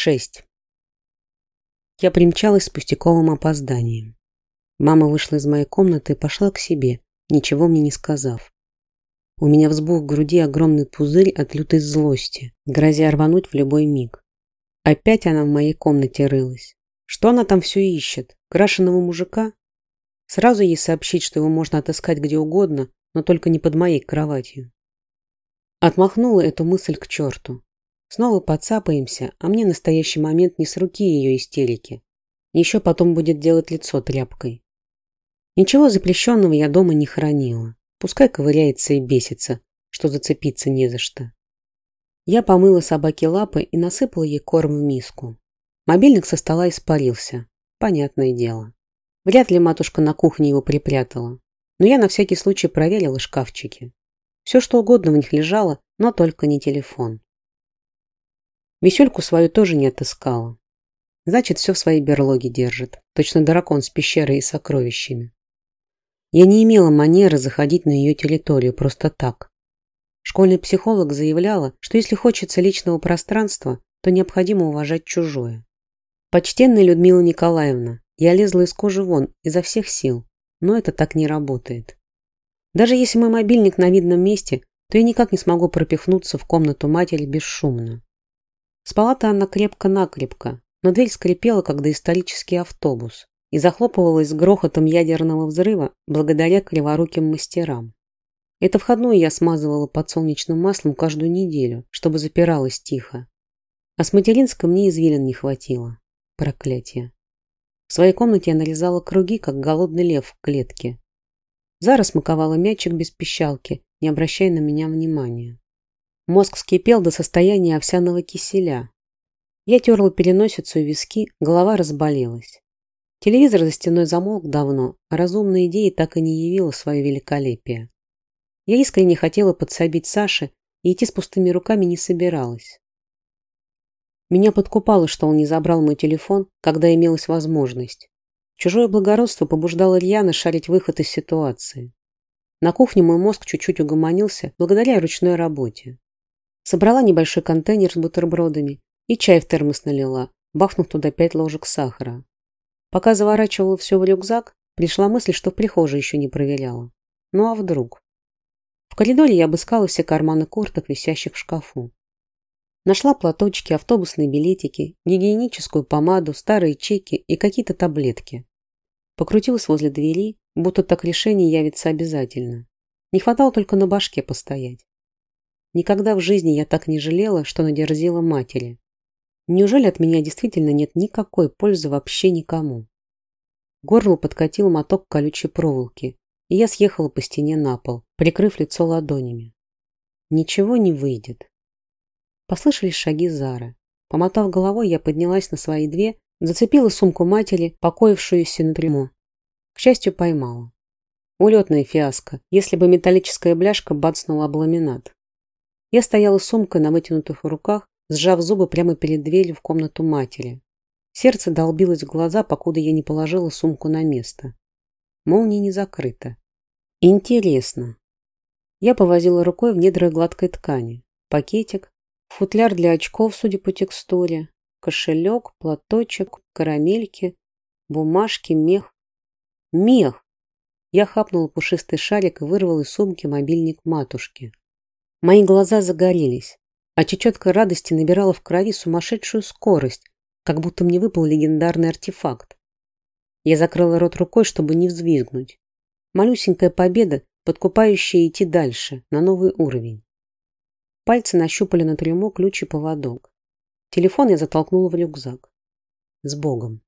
6. Я примчалась с пустяковым опозданием. Мама вышла из моей комнаты и пошла к себе, ничего мне не сказав. У меня взбух груди огромный пузырь от лютой злости, грозя рвануть в любой миг. Опять она в моей комнате рылась. Что она там все ищет? Крашеного мужика? Сразу ей сообщить, что его можно отыскать где угодно, но только не под моей кроватью. Отмахнула эту мысль к черту. Снова подцапаемся, а мне настоящий момент не с руки ее истерики. Еще потом будет делать лицо тряпкой. Ничего запрещенного я дома не хранила. Пускай ковыряется и бесится, что зацепиться не за что. Я помыла собаке лапы и насыпала ей корм в миску. Мобильник со стола испарился. Понятное дело. Вряд ли матушка на кухне его припрятала. Но я на всякий случай проверила шкафчики. Все, что угодно в них лежало, но только не телефон. Весельку свою тоже не отыскала. Значит, все в своей берлоге держит. Точно дракон с пещерой и сокровищами. Я не имела манеры заходить на ее территорию просто так. Школьный психолог заявляла, что если хочется личного пространства, то необходимо уважать чужое. Почтенная Людмила Николаевна, я лезла из кожи вон изо всех сил, но это так не работает. Даже если мой мобильник на видном месте, то я никак не смогу пропихнуться в комнату матери бесшумно. Спала-то она крепко-накрепко, но дверь скрипела, как доисторический автобус, и захлопывалась с грохотом ядерного взрыва благодаря криворуким мастерам. Это входную я смазывала подсолнечным маслом каждую неделю, чтобы запиралась тихо. А с материнской мне извилин не хватило. Проклятие. В своей комнате я нарезала круги, как голодный лев в клетке. Зара смаковала мячик без пищалки, не обращая на меня внимания. Мозг вскипел до состояния овсяного киселя. Я терла переносицу и виски, голова разболелась. Телевизор за стеной замолк давно, а разумная идея так и не явила свое великолепие. Я искренне хотела подсобить Саше и идти с пустыми руками не собиралась. Меня подкупало, что он не забрал мой телефон, когда имелась возможность. Чужое благородство побуждало Ильяна шарить выход из ситуации. На кухне мой мозг чуть-чуть угомонился благодаря ручной работе. Собрала небольшой контейнер с бутербродами и чай в термос налила, бахнув туда пять ложек сахара. Пока заворачивала все в рюкзак, пришла мысль, что в прихожей еще не проверяла. Ну а вдруг? В коридоре я обыскала все карманы курток, висящих в шкафу. Нашла платочки, автобусные билетики, гигиеническую помаду, старые чеки и какие-то таблетки. Покрутилась возле двери, будто так решение явится обязательно. Не хватало только на башке постоять. Никогда в жизни я так не жалела, что надерзила матери. Неужели от меня действительно нет никакой пользы вообще никому? Горло подкатил моток колючей проволоки, и я съехала по стене на пол, прикрыв лицо ладонями. Ничего не выйдет. Послышались шаги Зары. Помотав головой, я поднялась на свои две, зацепила сумку матери, покоившуюся на трюмо. К счастью, поймала. Улетная фиаско, если бы металлическая бляшка бацнула об ламинат. Я стояла с сумкой на вытянутых руках, сжав зубы прямо перед дверью в комнату матери. Сердце долбилось в глаза, покуда я не положила сумку на место. Молния не закрыта. Интересно. Я повозила рукой в недрах гладкой ткани. Пакетик, футляр для очков, судя по текстуре, кошелек, платочек, карамельки, бумажки, мех. Мех! Я хапнула пушистый шарик и вырвала из сумки мобильник матушки. Мои глаза загорелись, а чечетка радости набирала в крови сумасшедшую скорость, как будто мне выпал легендарный артефакт. Я закрыла рот рукой, чтобы не взвизгнуть. Малюсенькая победа, подкупающая идти дальше, на новый уровень. Пальцы нащупали на трюмо ключ и поводок. Телефон я затолкнула в рюкзак. С Богом.